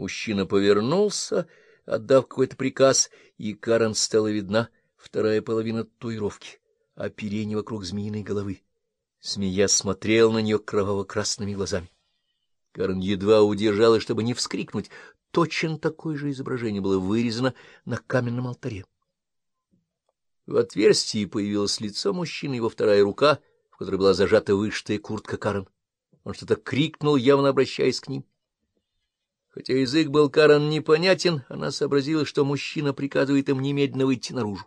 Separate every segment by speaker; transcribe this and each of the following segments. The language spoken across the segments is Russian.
Speaker 1: Мужчина повернулся, отдав какой-то приказ, и Карен стала видна вторая половина татуировки, оперение вокруг змеиной головы. Змея смотрел на нее кроваво-красными глазами. Карен едва удержалась, чтобы не вскрикнуть. Точно такое же изображение было вырезано на каменном алтаре. В отверстии появилось лицо мужчины, его вторая рука, в которой была зажата вышитая куртка Карен. Он что-то крикнул, явно обращаясь к ним. Хотя язык был Карен непонятен, она сообразила, что мужчина приказывает им немедленно выйти наружу.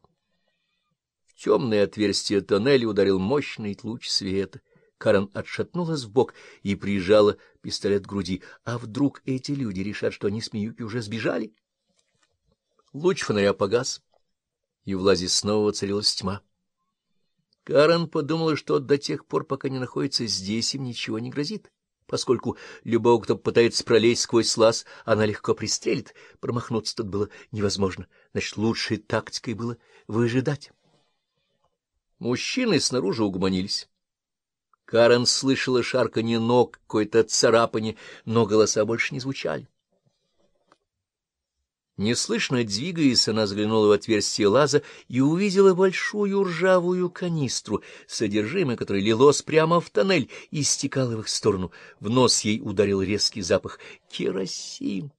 Speaker 1: В темное отверстие тоннеля ударил мощный луч света. Карен отшатнулась в бок и прижала пистолет к груди. А вдруг эти люди решат, что они с Миюки уже сбежали? Луч фонаря погас, и в лазе снова воцарилась тьма. Карен подумала, что до тех пор, пока не находится здесь, им ничего не грозит, поскольку любого, кто пытается пролезть сквозь лаз, она легко пристрелит. Промахнуться тут было невозможно, значит, лучшей тактикой было выжидать. Мужчины снаружи угомонились. Карен слышала шарканье ног, какое-то царапание, но голоса больше не звучали. Неслышно двигаясь, она заглянула в отверстие лаза и увидела большую ржавую канистру, содержимое которой лилось прямо в тоннель и стекало в их сторону. В нос ей ударил резкий запах — керосин.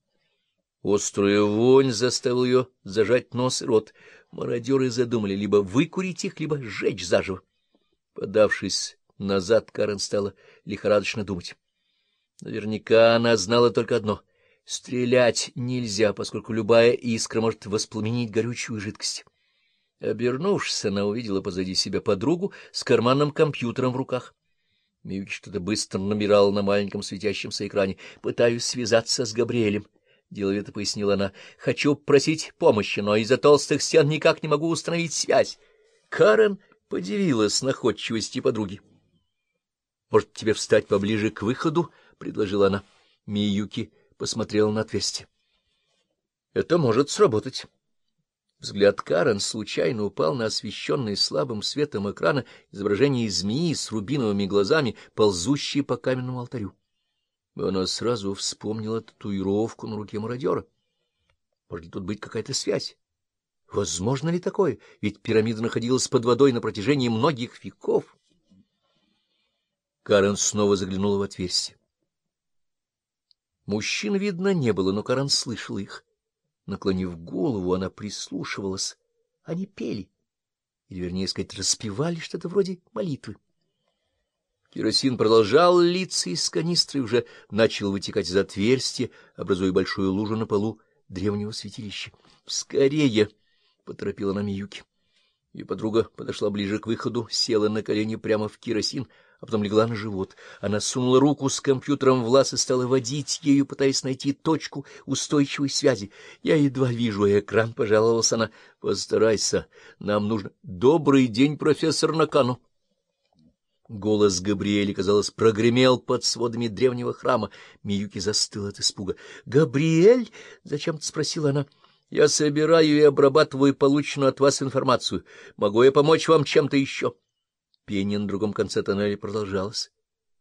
Speaker 1: Острая вонь заставила ее зажать нос и рот. Мародеры задумали либо выкурить их, либо сжечь заживо. Подавшись назад, Карен стала лихорадочно думать. Наверняка она знала только одно — Стрелять нельзя, поскольку любая искра может воспламенить горючую жидкость. Обернувшись, она увидела позади себя подругу с карманным компьютером в руках. Миюки что-то быстро набирала на маленьком светящемся экране. «Пытаюсь связаться с Габриэлем», — деловито пояснила она. «Хочу просить помощи, но из-за толстых стен никак не могу установить связь». Карен подивилась находчивости подруги. «Может, тебе встать поближе к выходу?» — предложила она. Миюки посмотрела на отверстие. Это может сработать. Взгляд Карен случайно упал на освещенный слабым светом экрана изображение змеи с рубиновыми глазами, ползущей по каменному алтарю. Она сразу вспомнила татуировку на руке мародера. Может ли тут быть какая-то связь? Возможно ли такое? Ведь пирамида находилась под водой на протяжении многих веков. Карен снова заглянула в отверстие. Мужчин видно не было, но Каран слышал их. Наклонив голову, она прислушивалась. Они пели, или, вернее сказать, распевали что-то вроде молитвы. Керосин продолжал литься из канистры и уже начал вытекать из отверстия, образуя большую лужу на полу древнего святилища. «Скорее!» — поторопила она Миюки. Ее подруга подошла ближе к выходу, села на колени прямо в керосин, а потом легла на живот. Она сунула руку с компьютером в лаз и стала водить ею, пытаясь найти точку устойчивой связи. Я едва вижу экран, — пожаловалась она. — Постарайся, нам нужно... — Добрый день, профессор Накану! Голос Габриэля, казалось, прогремел под сводами древнего храма. Миюки застыл от испуга. — Габриэль? — зачем-то спросила она. — Я собираю и обрабатываю полученную от вас информацию. Могу я помочь вам чем-то еще? — Пение на другом конце тоннеля продолжалось.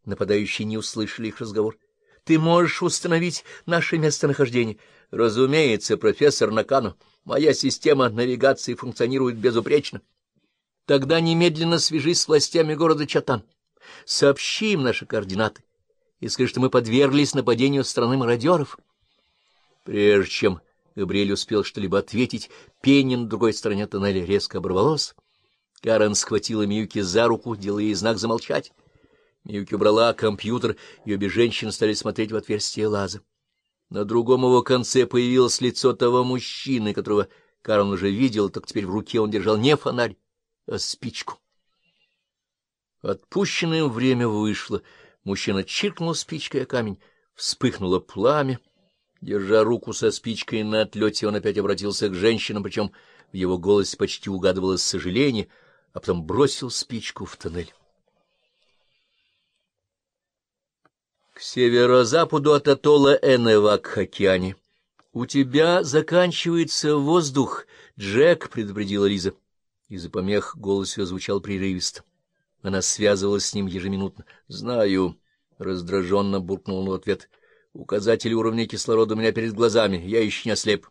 Speaker 1: Нападающие не услышали их разговор. — Ты можешь установить наше местонахождение? — Разумеется, профессор Накану. Моя система навигации функционирует безупречно. — Тогда немедленно свяжись с властями города Чатан. Сообщи им наши координаты и скажи, что мы подверглись нападению страны мародеров. Прежде чем Габриэль успел что-либо ответить, пение на другой стороне тоннеля резко оборвалось. Карен схватила Миюки за руку, делая ей знак замолчать. Миюки убрала компьютер, и обе женщины стали смотреть в отверстие лаза. На другом его конце появилось лицо того мужчины, которого Карен уже видел, так теперь в руке он держал не фонарь, а спичку. Отпущенное время вышло. Мужчина чиркнул спичкой о камень, вспыхнуло пламя. Держа руку со спичкой на отлете, он опять обратился к женщинам, причем в его голосе почти угадывалось сожаление — а потом бросил спичку в тоннель. К северо-западу от атолла Эневак, в океане. — У тебя заканчивается воздух, Джек, — предупредила Лиза. Из-за помех голос ее звучал прерывисто. Она связывалась с ним ежеминутно. — Знаю, — раздраженно буркнул он в ответ. Указатель уровня кислорода у меня перед глазами, я еще не ослеп.